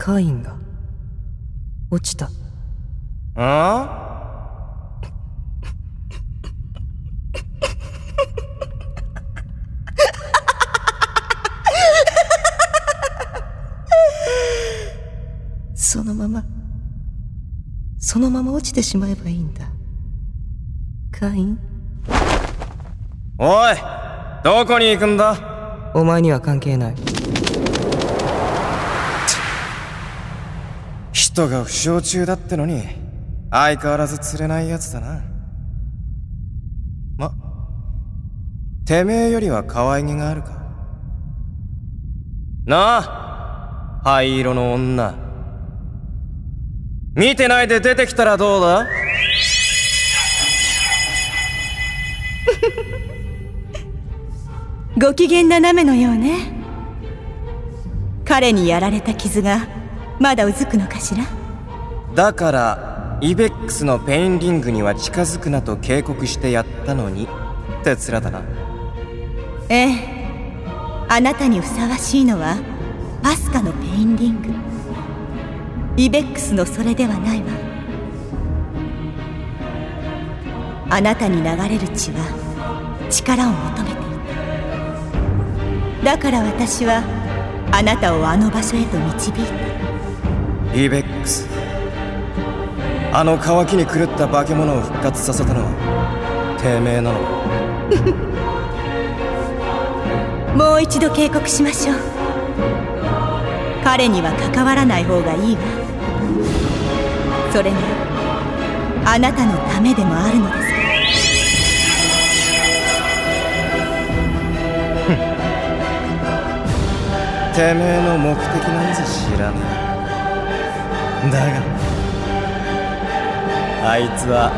カインが落ちた。あ？そのままそのまま落ちてしまえばいいんだ。カイン？おいどこに行くんだ？お前には関係ない人が負傷中だってのに相変わらず釣れないやつだな。まてめえよりは可愛げがあるか。なあ灰色の女。見てないで出てきたらどうだ？ご機嫌斜めのようね。彼にやられた傷がまだうずくのかしら？だからイベックスのペインリングには近づくなと警告してやったのに。って面だな。ええ。あなたにふさわしいのはパスカのペインリング。イベックスのそれではないわ。あなたに流れる血は力を求めていた。だから私はあなたをあの場所へと導いたイベックス。あの渇きに狂った化け物を復活させたのはてめえなのか？もう一度警告しましょう。彼には関わらない方がいいわ。それがあなたのためでもあるのですてめえの目的なんざ知らねえだがあいつは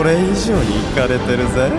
俺以上にイかれてるぜ。